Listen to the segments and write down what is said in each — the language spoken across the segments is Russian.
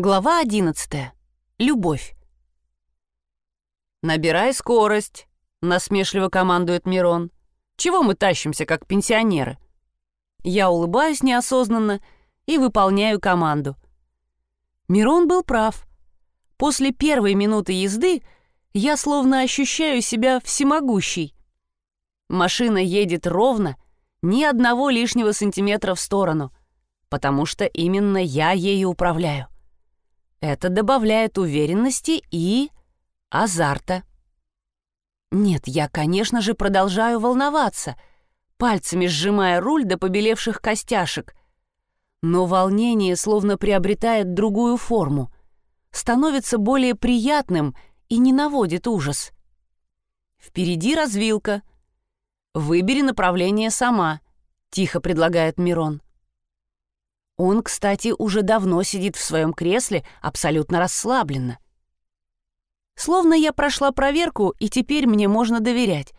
Глава 11. Любовь. «Набирай скорость», — насмешливо командует Мирон. «Чего мы тащимся, как пенсионеры?» Я улыбаюсь неосознанно и выполняю команду. Мирон был прав. После первой минуты езды я словно ощущаю себя всемогущей. Машина едет ровно, ни одного лишнего сантиметра в сторону, потому что именно я ею управляю. Это добавляет уверенности и азарта. Нет, я, конечно же, продолжаю волноваться, пальцами сжимая руль до побелевших костяшек. Но волнение словно приобретает другую форму, становится более приятным и не наводит ужас. Впереди развилка. Выбери направление сама, тихо предлагает Мирон. Он, кстати, уже давно сидит в своем кресле, абсолютно расслабленно. Словно я прошла проверку, и теперь мне можно доверять.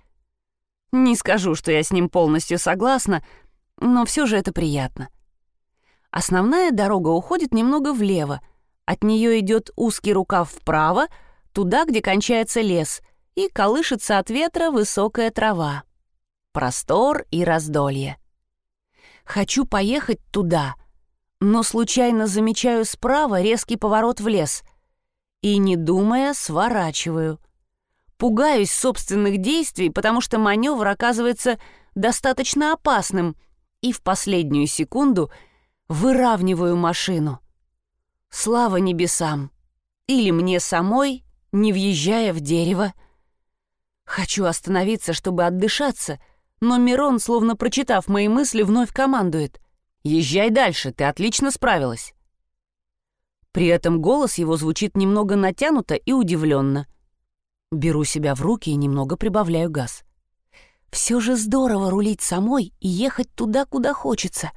Не скажу, что я с ним полностью согласна, но все же это приятно. Основная дорога уходит немного влево. От нее идет узкий рукав вправо, туда, где кончается лес, и колышется от ветра высокая трава. Простор и раздолье. Хочу поехать туда — но случайно замечаю справа резкий поворот в лес и, не думая, сворачиваю. Пугаюсь собственных действий, потому что маневр оказывается достаточно опасным, и в последнюю секунду выравниваю машину. Слава небесам! Или мне самой, не въезжая в дерево. Хочу остановиться, чтобы отдышаться, но Мирон, словно прочитав мои мысли, вновь командует — Езжай дальше, ты отлично справилась». При этом голос его звучит немного натянуто и удивленно. Беру себя в руки и немного прибавляю газ. Все же здорово рулить самой и ехать туда, куда хочется.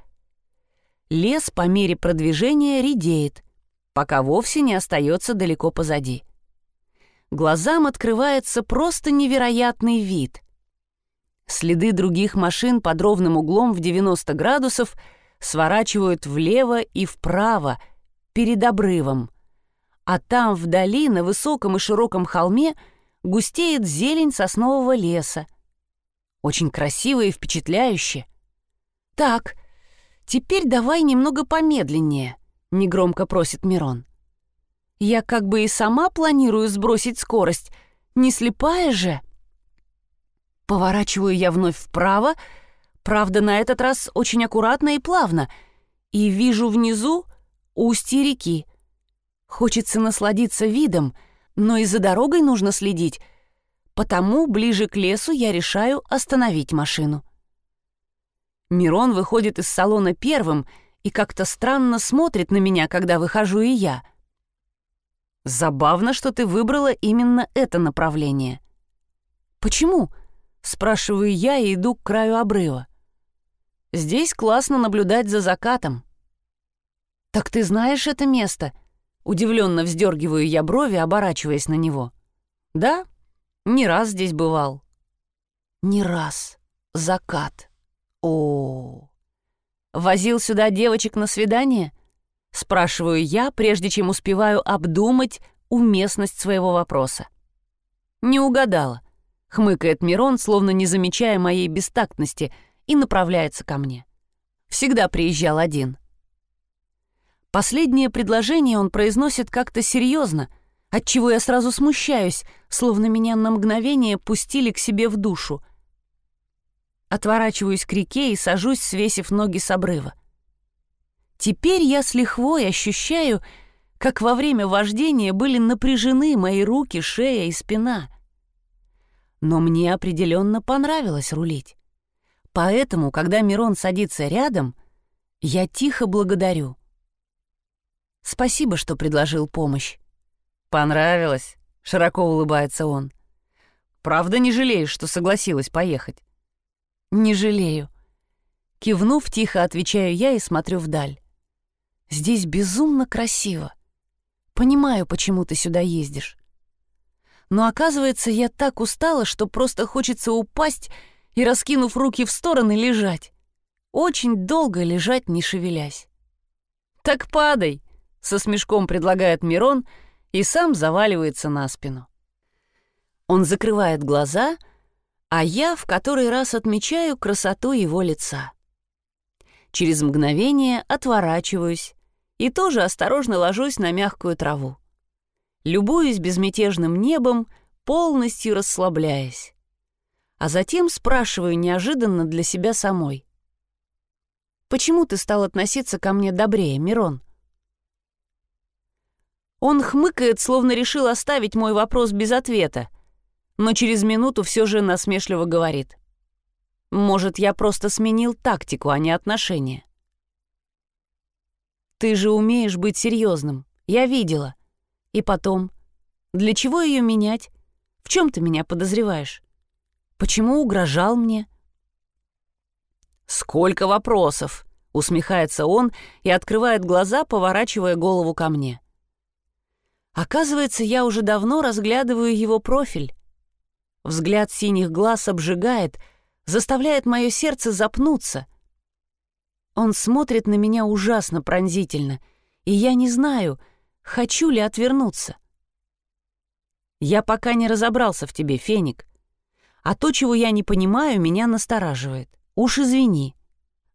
Лес по мере продвижения редеет, пока вовсе не остается далеко позади. Глазам открывается просто невероятный вид. Следы других машин под ровным углом в 90 градусов — сворачивают влево и вправо, перед обрывом. А там вдали, на высоком и широком холме, густеет зелень соснового леса. Очень красиво и впечатляюще. «Так, теперь давай немного помедленнее», — негромко просит Мирон. «Я как бы и сама планирую сбросить скорость, не слепая же». Поворачиваю я вновь вправо, — Правда, на этот раз очень аккуратно и плавно. И вижу внизу устье реки. Хочется насладиться видом, но и за дорогой нужно следить. Потому ближе к лесу я решаю остановить машину. Мирон выходит из салона первым и как-то странно смотрит на меня, когда выхожу и я. Забавно, что ты выбрала именно это направление. «Почему?» — спрашиваю я и иду к краю обрыва. Здесь классно наблюдать за закатом. Так ты знаешь это место? Удивленно вздергиваю я брови, оборачиваясь на него. Да, не раз здесь бывал. Не раз. Закат. О, возил сюда девочек на свидание? Спрашиваю я, прежде чем успеваю обдумать уместность своего вопроса. Не угадала. Хмыкает Мирон, словно не замечая моей бестактности — и направляется ко мне. Всегда приезжал один. Последнее предложение он произносит как-то серьезно, отчего я сразу смущаюсь, словно меня на мгновение пустили к себе в душу. Отворачиваюсь к реке и сажусь, свесив ноги с обрыва. Теперь я с лихвой ощущаю, как во время вождения были напряжены мои руки, шея и спина. Но мне определенно понравилось рулить. Поэтому, когда Мирон садится рядом, я тихо благодарю. Спасибо, что предложил помощь. Понравилось, широко улыбается он. Правда не жалеешь, что согласилась поехать? Не жалею. Кивнув, тихо отвечаю я и смотрю вдаль. Здесь безумно красиво. Понимаю, почему ты сюда ездишь. Но оказывается, я так устала, что просто хочется упасть и, раскинув руки в стороны, лежать. Очень долго лежать, не шевелясь. «Так падай!» со смешком предлагает Мирон и сам заваливается на спину. Он закрывает глаза, а я в который раз отмечаю красоту его лица. Через мгновение отворачиваюсь и тоже осторожно ложусь на мягкую траву. Любуюсь безмятежным небом, полностью расслабляясь. А затем спрашиваю неожиданно для себя самой. «Почему ты стал относиться ко мне добрее, Мирон?» Он хмыкает, словно решил оставить мой вопрос без ответа, но через минуту все же насмешливо говорит. Может, я просто сменил тактику, а не отношения. Ты же умеешь быть серьезным. Я видела. И потом, для чего ее менять? В чем ты меня подозреваешь? Почему угрожал мне? Сколько вопросов! Усмехается он и открывает глаза, поворачивая голову ко мне. Оказывается, я уже давно разглядываю его профиль. Взгляд синих глаз обжигает — заставляет мое сердце запнуться. Он смотрит на меня ужасно пронзительно, и я не знаю, хочу ли отвернуться. Я пока не разобрался в тебе, Феник. А то, чего я не понимаю, меня настораживает. Уж извини.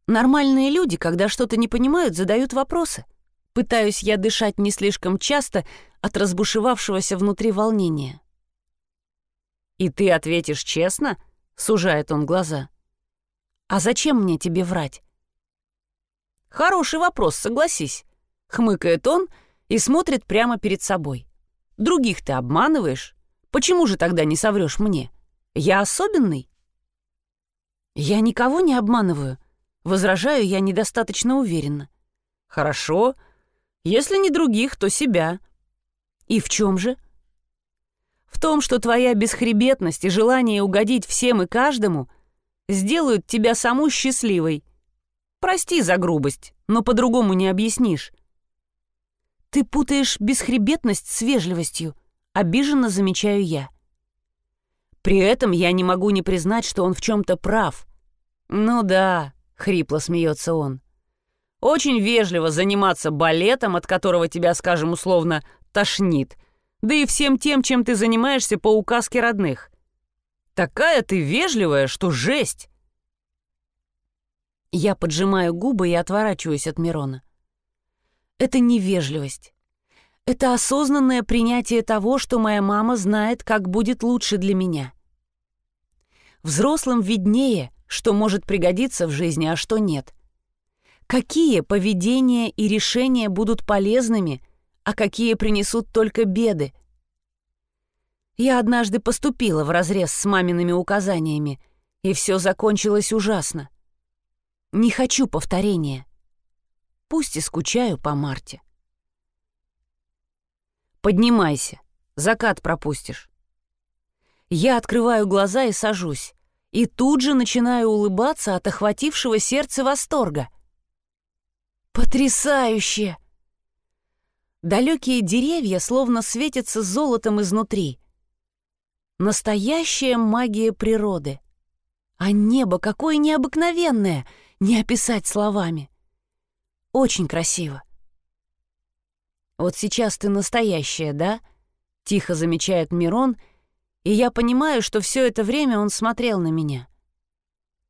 Нормальные люди, когда что-то не понимают, задают вопросы. Пытаюсь я дышать не слишком часто от разбушевавшегося внутри волнения. «И ты ответишь честно?» сужает он глаза. «А зачем мне тебе врать?» «Хороший вопрос, согласись», — хмыкает он и смотрит прямо перед собой. «Других ты обманываешь? Почему же тогда не соврешь мне? Я особенный?» «Я никого не обманываю», — возражаю я недостаточно уверенно. «Хорошо. Если не других, то себя». «И в чем же?» В том, что твоя бесхребетность и желание угодить всем и каждому сделают тебя саму счастливой. Прости за грубость, но по-другому не объяснишь. Ты путаешь бесхребетность с вежливостью, обиженно замечаю я. При этом я не могу не признать, что он в чем-то прав. Ну да, хрипло смеется он. Очень вежливо заниматься балетом, от которого тебя, скажем условно, тошнит — да и всем тем, чем ты занимаешься по указке родных. Такая ты вежливая, что жесть!» Я поджимаю губы и отворачиваюсь от Мирона. Это не вежливость. Это осознанное принятие того, что моя мама знает, как будет лучше для меня. Взрослым виднее, что может пригодиться в жизни, а что нет. Какие поведения и решения будут полезными — а какие принесут только беды. Я однажды поступила в разрез с мамиными указаниями, и все закончилось ужасно. Не хочу повторения. Пусть и скучаю по Марте. Поднимайся, закат пропустишь. Я открываю глаза и сажусь, и тут же начинаю улыбаться от охватившего сердце восторга. «Потрясающе!» Далекие деревья словно светятся золотом изнутри. Настоящая магия природы. А небо какое необыкновенное, не описать словами. Очень красиво. «Вот сейчас ты настоящая, да?» — тихо замечает Мирон, и я понимаю, что все это время он смотрел на меня.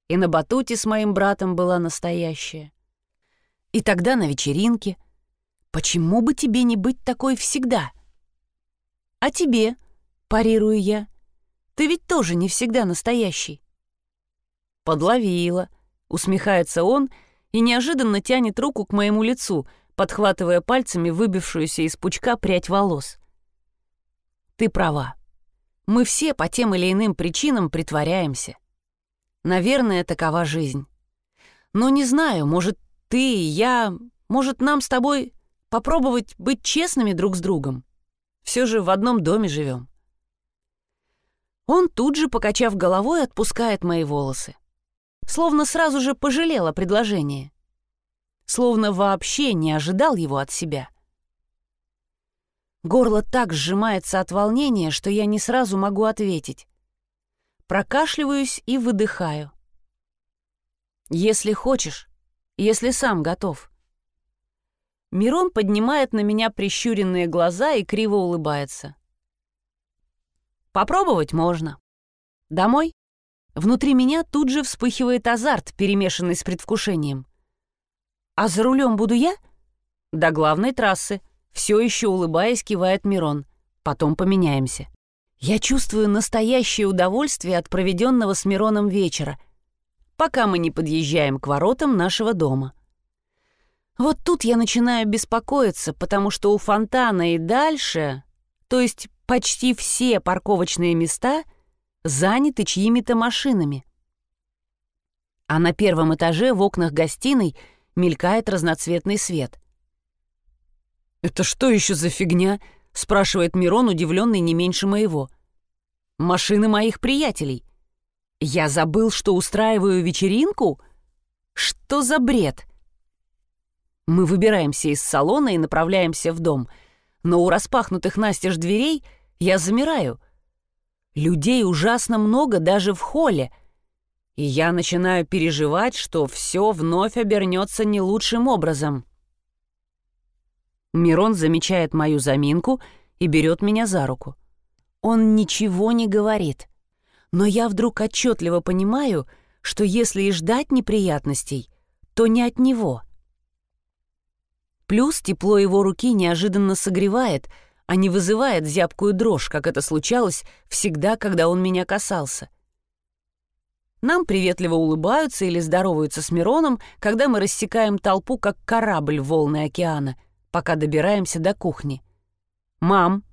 И на батуте с моим братом была настоящая. И тогда на вечеринке — Почему бы тебе не быть такой всегда? А тебе, парирую я, ты ведь тоже не всегда настоящий. Подловила, усмехается он и неожиданно тянет руку к моему лицу, подхватывая пальцами выбившуюся из пучка прядь волос. Ты права. Мы все по тем или иным причинам притворяемся. Наверное, такова жизнь. Но не знаю, может, ты и я, может, нам с тобой Попробовать быть честными друг с другом. Все же в одном доме живем. Он тут же, покачав головой, отпускает мои волосы. Словно сразу же пожалел о предложении. Словно вообще не ожидал его от себя. Горло так сжимается от волнения, что я не сразу могу ответить. Прокашливаюсь и выдыхаю. Если хочешь, если сам готов. Мирон поднимает на меня прищуренные глаза и криво улыбается. Попробовать можно. Домой? Внутри меня тут же вспыхивает азарт, перемешанный с предвкушением. А за рулем буду я? До главной трассы. Все еще улыбаясь, кивает Мирон. Потом поменяемся. Я чувствую настоящее удовольствие от проведенного с Мироном вечера, пока мы не подъезжаем к воротам нашего дома. Вот тут я начинаю беспокоиться, потому что у фонтана и дальше, то есть почти все парковочные места, заняты чьими-то машинами. А на первом этаже в окнах гостиной мелькает разноцветный свет. «Это что еще за фигня?» — спрашивает Мирон, удивленный не меньше моего. «Машины моих приятелей. Я забыл, что устраиваю вечеринку? Что за бред?» Мы выбираемся из салона и направляемся в дом, но у распахнутых настежь дверей я замираю. Людей ужасно много даже в холле, и я начинаю переживать, что все вновь обернется не лучшим образом. Мирон замечает мою заминку и берет меня за руку. Он ничего не говорит, но я вдруг отчетливо понимаю, что если и ждать неприятностей, то не от него — Плюс тепло его руки неожиданно согревает, а не вызывает зябкую дрожь, как это случалось всегда, когда он меня касался. Нам приветливо улыбаются или здороваются с Мироном, когда мы рассекаем толпу, как корабль волны океана, пока добираемся до кухни. «Мам,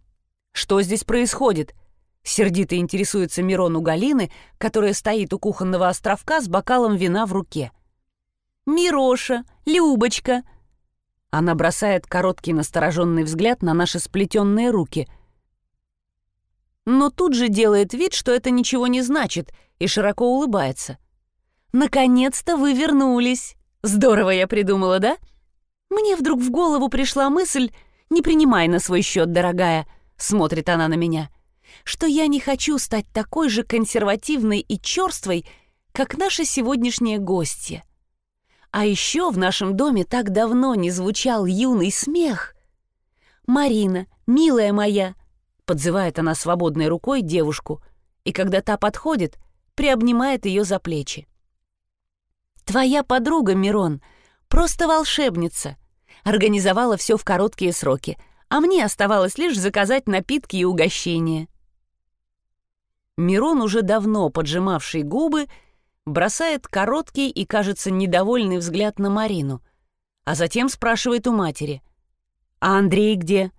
что здесь происходит?» Сердито интересуется Мирон у Галины, которая стоит у кухонного островка с бокалом вина в руке. «Мироша, Любочка!» Она бросает короткий настороженный взгляд на наши сплетенные руки. Но тут же делает вид, что это ничего не значит, и широко улыбается. «Наконец-то вы вернулись! Здорово я придумала, да? Мне вдруг в голову пришла мысль, не принимай на свой счет, дорогая, смотрит она на меня, что я не хочу стать такой же консервативной и черствой, как наши сегодняшние гости. А еще в нашем доме так давно не звучал юный смех. «Марина, милая моя!» — подзывает она свободной рукой девушку, и когда та подходит, приобнимает ее за плечи. «Твоя подруга, Мирон, просто волшебница. Организовала все в короткие сроки, а мне оставалось лишь заказать напитки и угощения». Мирон, уже давно поджимавший губы, — бросает короткий и, кажется, недовольный взгляд на Марину, а затем спрашивает у матери. «А Андрей где?»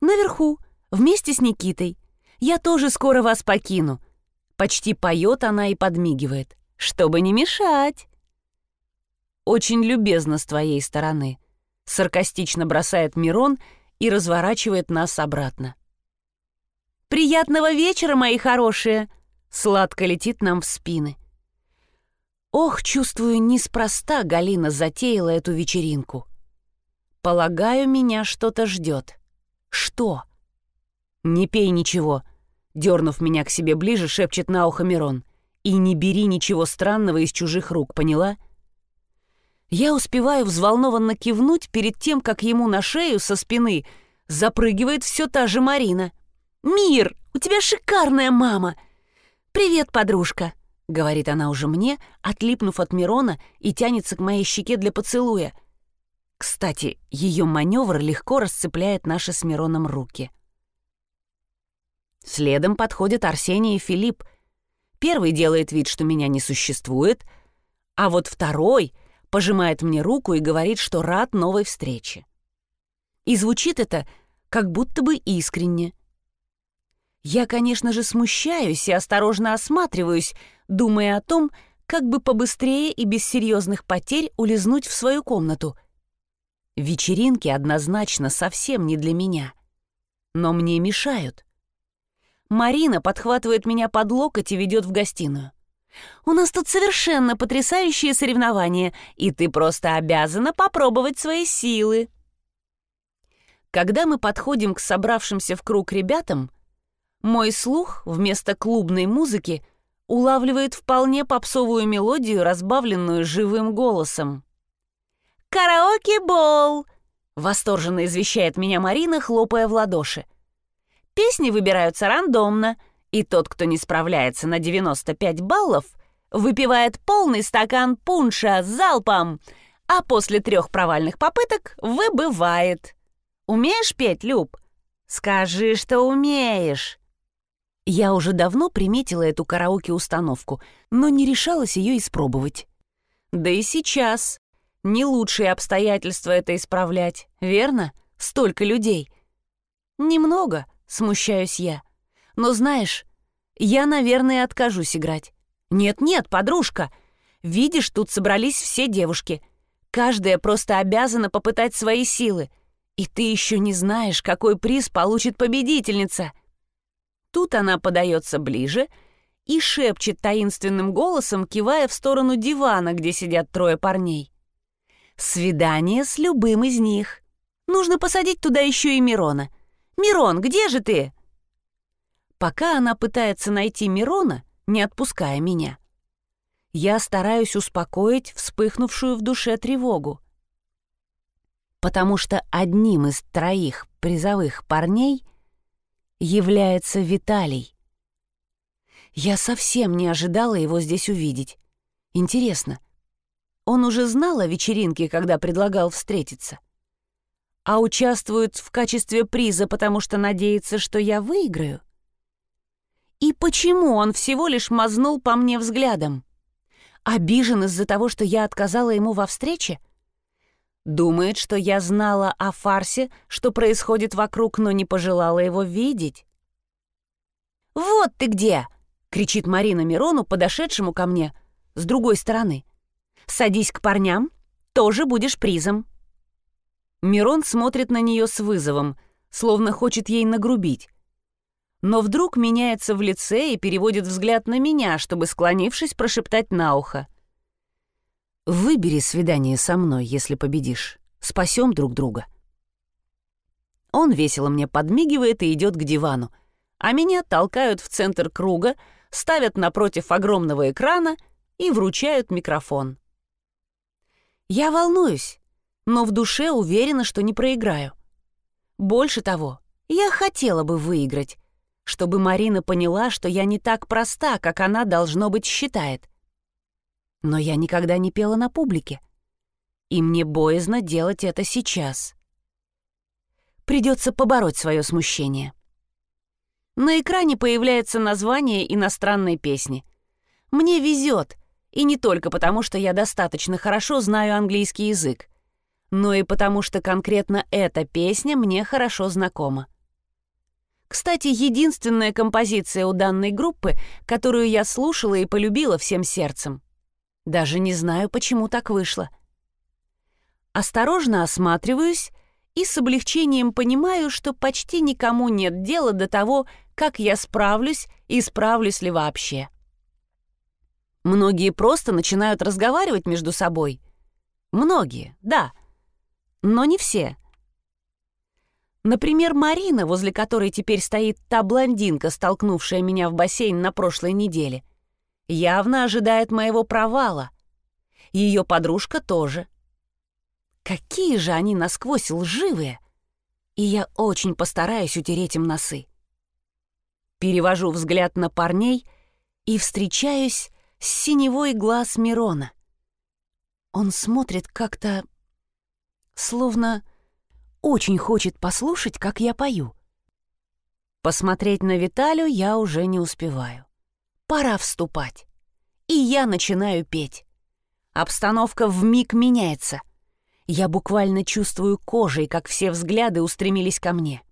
«Наверху, вместе с Никитой. Я тоже скоро вас покину». Почти поет она и подмигивает, чтобы не мешать. «Очень любезно с твоей стороны», — саркастично бросает Мирон и разворачивает нас обратно. «Приятного вечера, мои хорошие!» Сладко летит нам в спины. Ох, чувствую, неспроста Галина затеяла эту вечеринку. Полагаю, меня что-то ждет. Что? Не пей ничего. Дернув меня к себе ближе, шепчет на ухо Мирон. И не бери ничего странного из чужих рук, поняла? Я успеваю взволнованно кивнуть перед тем, как ему на шею со спины запрыгивает все та же Марина. «Мир, у тебя шикарная мама! Привет, подружка!» — говорит она уже мне, отлипнув от Мирона и тянется к моей щеке для поцелуя. Кстати, ее маневр легко расцепляет наши с Мироном руки. Следом подходят Арсений и Филипп. Первый делает вид, что меня не существует, а вот второй пожимает мне руку и говорит, что рад новой встрече. И звучит это как будто бы искренне — я, конечно же, смущаюсь и осторожно осматриваюсь, думая о том, как бы побыстрее и без серьезных потерь улизнуть в свою комнату. Вечеринки однозначно совсем не для меня. Но мне мешают. Марина подхватывает меня под локоть и ведет в гостиную. «У нас тут совершенно потрясающие соревнования, и ты просто обязана попробовать свои силы». Когда мы подходим к собравшимся в круг ребятам, мой слух вместо клубной музыки улавливает вполне попсовую мелодию, разбавленную живым голосом. «Караоке-бол!» — восторженно извещает меня Марина, хлопая в ладоши. «Песни выбираются рандомно, и тот, кто не справляется на 95 баллов, выпивает полный стакан пунша залпом, а после трех провальных попыток выбывает. Умеешь петь, Люб? Скажи, что умеешь!» Я уже давно приметила эту караоке-установку, но не решалась ее испробовать. Да и сейчас. Не лучшие обстоятельства это исправлять, верно? Столько людей. Немного, смущаюсь я. Но знаешь, я, наверное, откажусь играть. Нет-нет, подружка. Видишь, тут собрались все девушки. Каждая просто обязана попытать свои силы. И ты еще не знаешь, какой приз получит победительница. Тут она подается ближе и шепчет таинственным голосом, кивая в сторону дивана, где сидят трое парней. «Свидание с любым из них. Нужно посадить туда еще и Мирона. Мирон, где же ты?» Пока она пытается найти Мирона, не отпуская меня, я стараюсь успокоить вспыхнувшую в душе тревогу. Потому что одним из троих призовых парней является Виталий. Я совсем не ожидала его здесь увидеть. Интересно, он уже знал о вечеринке, когда предлагал встретиться? А участвует в качестве приза, потому что надеется, что я выиграю? И почему он всего лишь мазнул по мне взглядом? Обижен из-за того, что я отказала ему во встрече? — Думает, что я знала о фарсе, что происходит вокруг, но не пожелала его видеть. «Вот ты где!» — кричит Марина Мирону, подошедшему ко мне с другой стороны. «Садись к парням, тоже будешь призом». Мирон смотрит на нее с вызовом, словно хочет ей нагрубить. Но вдруг меняется в лице и переводит взгляд на меня, чтобы, склонившись, прошептать на ухо. Выбери свидание со мной, если победишь. Спасем друг друга. Он весело мне подмигивает и идет к дивану, а меня толкают в центр круга, ставят напротив огромного экрана и вручают микрофон. Я волнуюсь, но в душе уверена, что не проиграю. Больше того, я хотела бы выиграть, чтобы Марина поняла, что я не так проста, как она, должно быть, считает. Но я никогда не пела на публике. И мне боязно делать это сейчас. Придется побороть свое смущение. На экране появляется название иностранной песни. Мне везет, и не только потому, что я достаточно хорошо знаю английский язык, но и потому, что конкретно эта песня мне хорошо знакома. Кстати, единственная композиция у данной группы, которую я слушала и полюбила всем сердцем. Даже не знаю, почему так вышло. Осторожно осматриваюсь и с облегчением понимаю, что почти никому нет дела до того, как я справлюсь и справлюсь ли вообще. Многие просто начинают разговаривать между собой. Многие, да, но не все. Например, Марина, возле которой теперь стоит та блондинка, столкнувшая меня в бассейн на прошлой неделе — явно ожидает моего провала. Ее подружка тоже. Какие же они насквозь лживые! И я очень постараюсь утереть им носы. Перевожу взгляд на парней и встречаюсь с синевой глаз Мирона. Он смотрит как-то... словно очень хочет послушать, как я пою. Посмотреть на Виталю я уже не успеваю. Пора вступать. И я начинаю петь. Обстановка вмиг меняется. Я буквально чувствую кожей, как все взгляды устремились ко мне.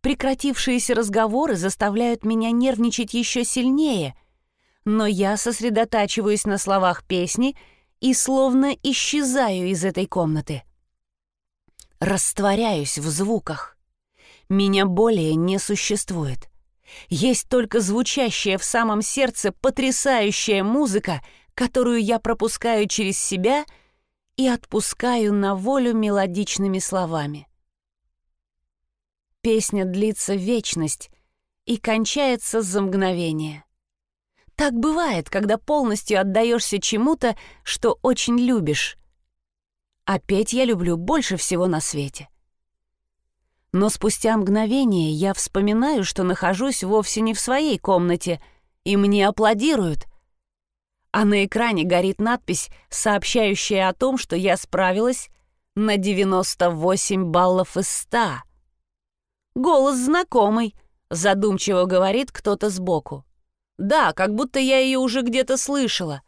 Прекратившиеся разговоры заставляют меня нервничать еще сильнее, но я сосредотачиваюсь на словах песни и словно исчезаю из этой комнаты. Растворяюсь в звуках. Меня более не существует. Есть только звучащая в самом сердце потрясающая музыка, которую я пропускаю через себя и отпускаю на волю мелодичными словами. Песня длится вечность и кончается за мгновение. Так бывает, когда полностью отдаешься чему-то, что очень любишь. А петь я люблю больше всего на свете. Но спустя мгновение я вспоминаю, что нахожусь вовсе не в своей комнате, и мне аплодируют. А на экране горит надпись, сообщающая о том, что я справилась на 98 баллов из 100. Голос знакомый, задумчиво говорит кто-то сбоку. Да, как будто я ее уже где-то слышала.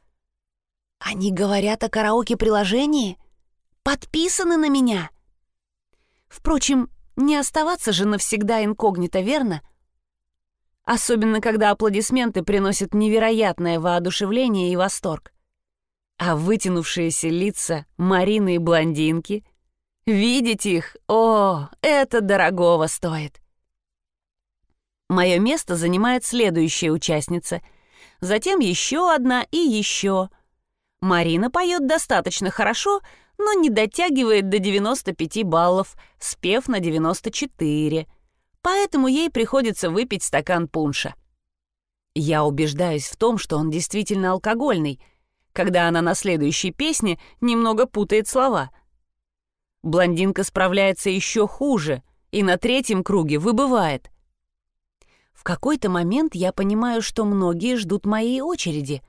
Они говорят о караоке-приложении? Подписаны на меня? Впрочем, не оставаться же навсегда инкогнито, верно? Особенно, когда аплодисменты приносят невероятное воодушевление и восторг. А вытянувшиеся лица Марины и блондинки, видеть их, о, это дорогого стоит. Мое место занимает следующая участница, затем еще одна и еще. Марина поет достаточно хорошо, но не дотягивает до 95 баллов, спев на 94. Поэтому ей приходится выпить стакан пунша. Я убеждаюсь в том, что он действительно алкогольный, когда она на следующей песне немного путает слова. Блондинка справляется еще хуже и на третьем круге выбывает — в какой-то момент я понимаю, что многие ждут моей очереди.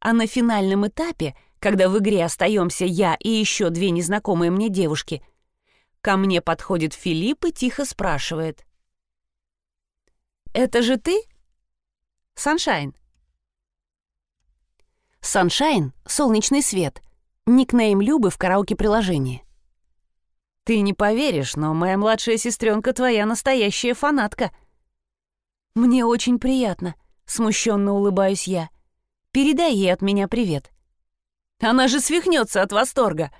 А на финальном этапе, когда в игре остаемся я и еще две незнакомые мне девушки, ко мне подходит Филипп и тихо спрашивает. «Это же ты?» «Sunshine». «Sunshine» — солнечный свет. Никнейм Любы в караоке-приложении. «Ты не поверишь, но моя младшая сестренка твоя настоящая фанатка», «Мне очень приятно», — смущенно улыбаюсь я. «Передай ей от меня привет». «Она же свихнется от восторга!»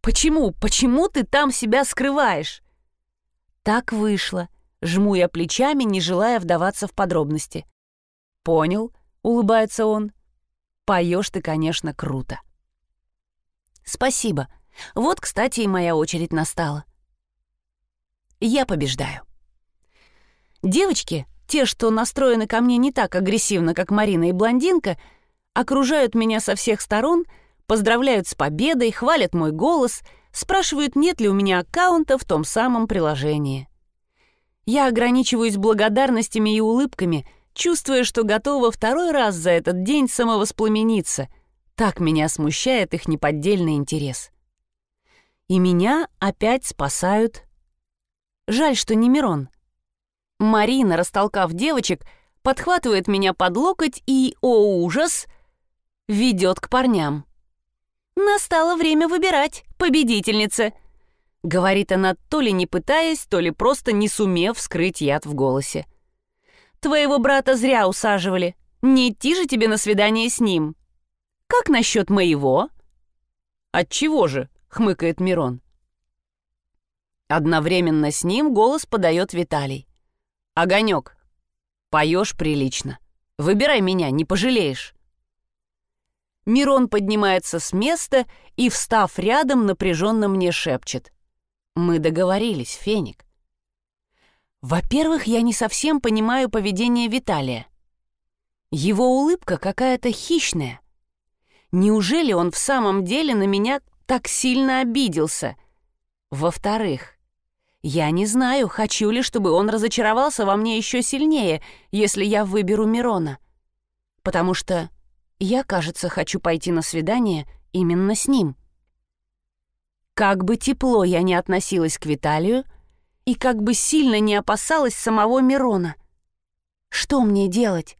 «Почему, почему ты там себя скрываешь?» Так вышло. Жму я плечами, не желая вдаваться в подробности. «Понял», — улыбается он. «Поешь ты, конечно, круто». «Спасибо. Вот, кстати, и моя очередь настала». Я побеждаю. Девочки, те, что настроены ко мне не так агрессивно, как Марина и блондинка, окружают меня со всех сторон, поздравляют с победой, хвалят мой голос, спрашивают, нет ли у меня аккаунта в том самом приложении. Я ограничиваюсь благодарностями и улыбками, чувствуя, что готова второй раз за этот день самовоспламениться. Так меня смущает их неподдельный интерес. И меня опять спасают. Жаль, что не Мирон. Марина, растолкав девочек, подхватывает меня под локоть и, о ужас, ведет к парням. «Настало время выбирать, победительница!» Говорит она, то ли не пытаясь, то ли просто не сумев скрыть яд в голосе. «Твоего брата зря усаживали. Не идти же тебе на свидание с ним. Как насчет моего?» «Отчего же?» — хмыкает Мирон. Одновременно с ним голос подает Виталий. «Огонек, поешь прилично. Выбирай меня, не пожалеешь». Мирон поднимается с места и, встав рядом, напряженно мне шепчет. «Мы договорились, Феник». Во-первых, я не совсем понимаю поведение Виталия. Его улыбка какая-то хищная. Неужели он в самом деле на меня так сильно обиделся? Во-вторых, я не знаю, хочу ли, чтобы он разочаровался во мне еще сильнее, если я выберу Мирона. Потому что я, кажется, хочу пойти на свидание именно с ним. Как бы тепло я не относилась к Виталию, и как бы сильно не опасалась самого Мирона. Что мне делать?